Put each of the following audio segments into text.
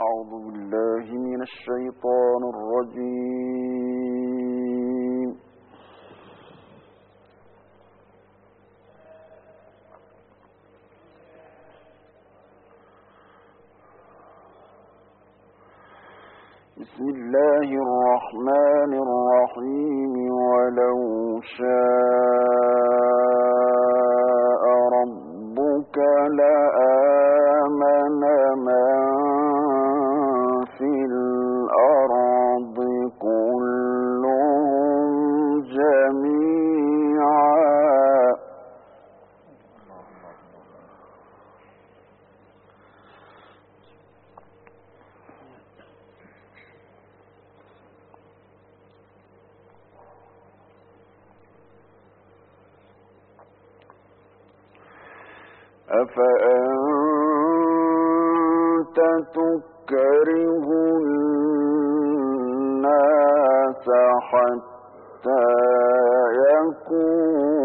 أعوذ بالله من الشيطان الرجيم. بسم الله الرحمن الرحيم. ولو شاء ربك لآمن حتى يكونوا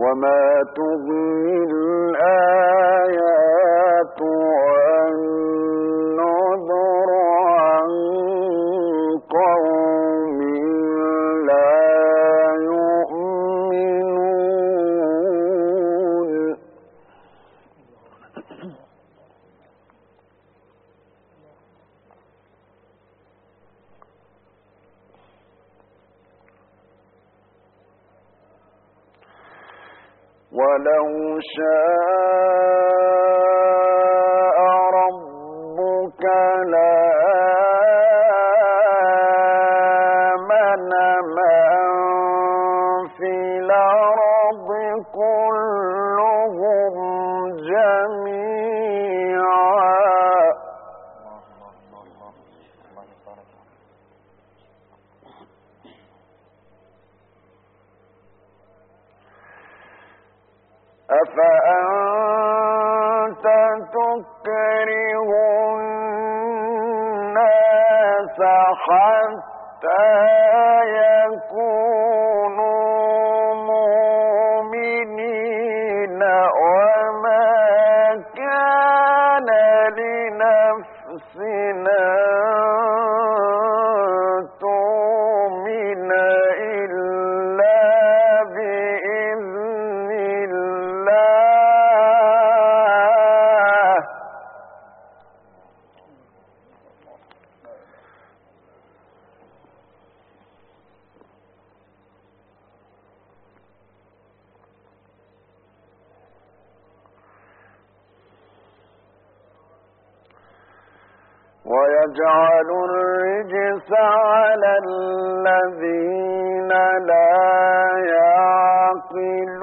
وما تغني الآيات والنذر ولو شاء حتى يكونوا ويجعل الرجس على الذين لا يعقلون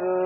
النار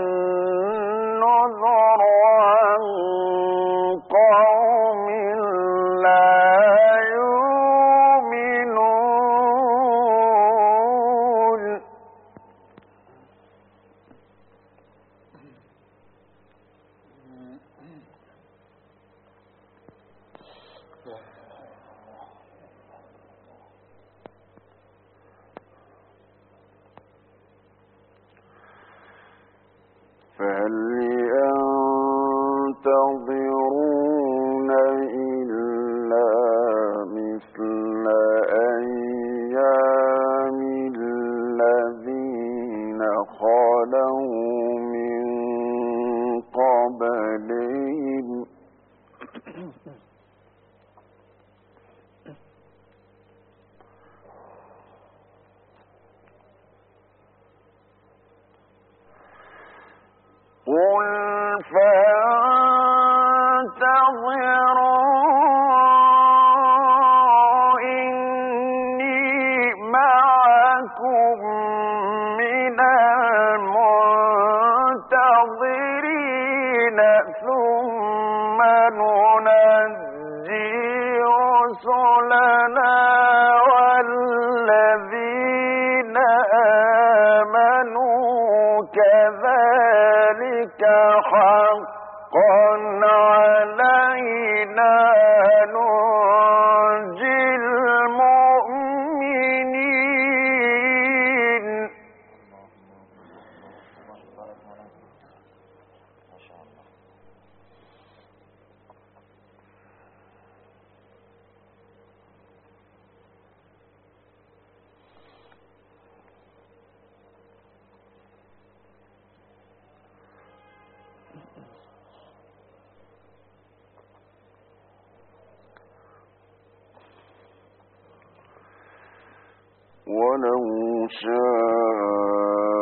我能无声。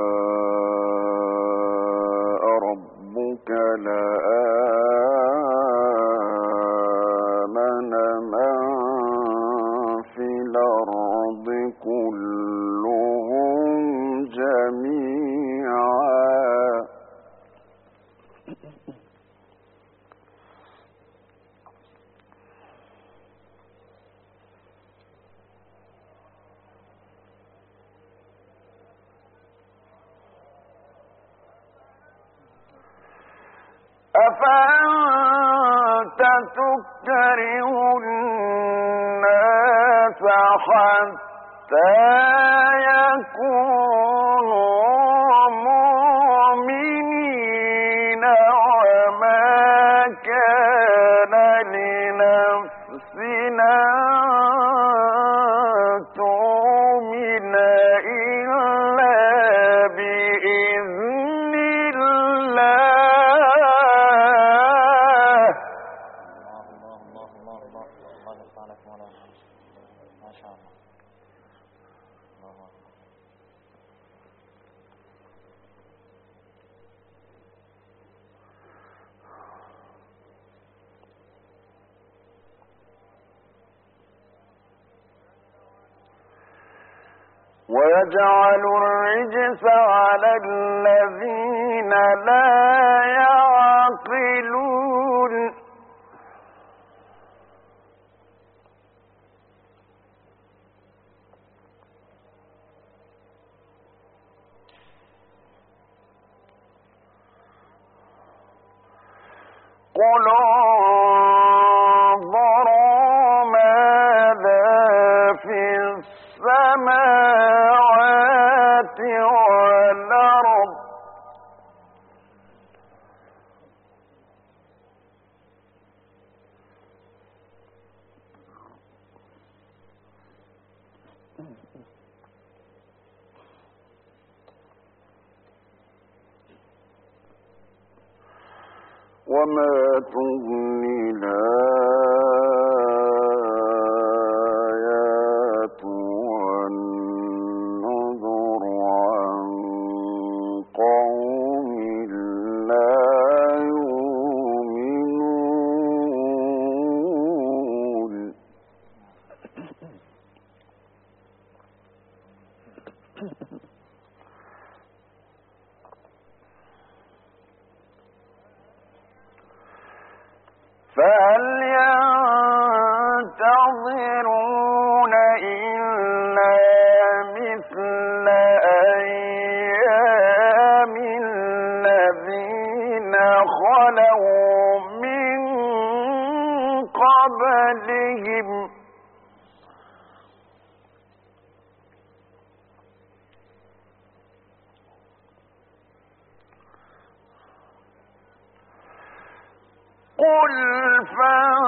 فأنت تكره الناس حتى يجعل الرجس على الذين لا يعقلون. قلوا وما تغني قل فانتظروا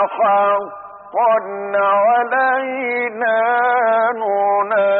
حقا علينا ننجي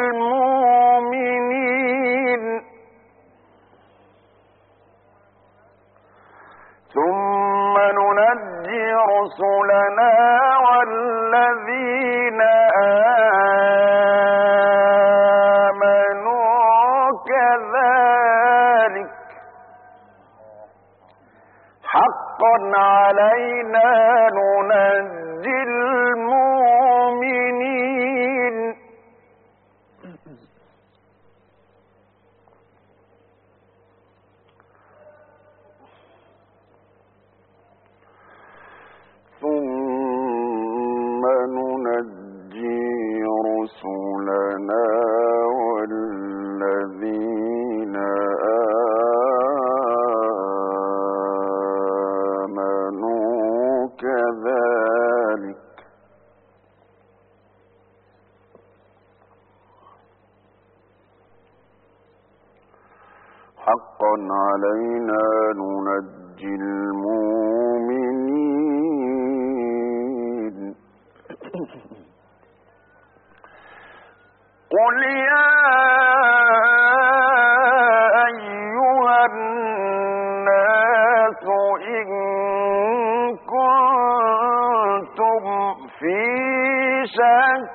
رسلنا حقا علينا ننجي المؤمنين. قل يا أيها الناس إن كنتم في شك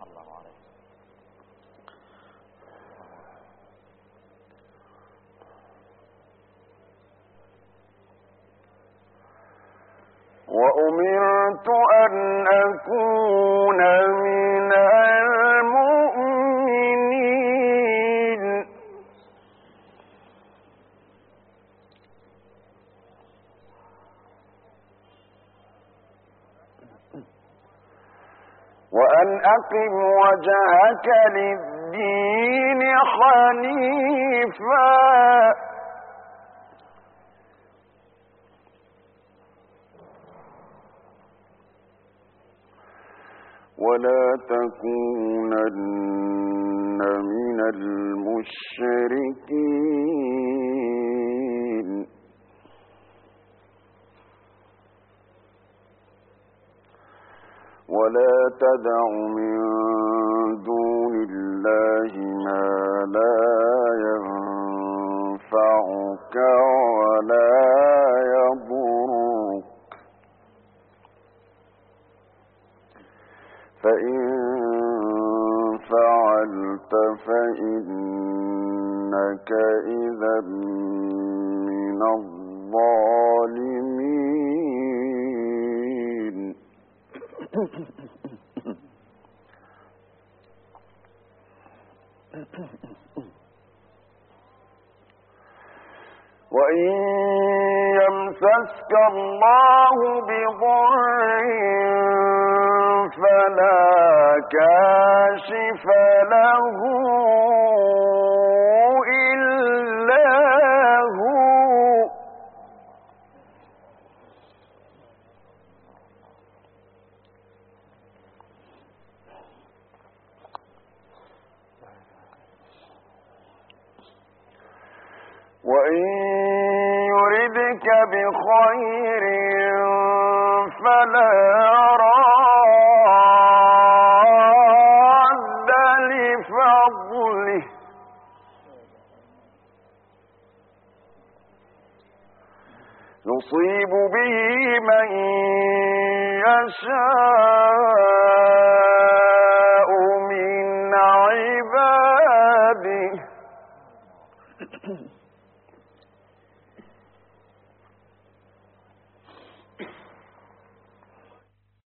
فتح الله عليك وأمرت أن أكون وأن أقم وجهك للدين حنيفا ولا تكونن من المشركين. ولا تدع من دون الله ما لا ينفعك ولا وإن يمسسك الله بضر فلا كاشف له وإن بخير فلا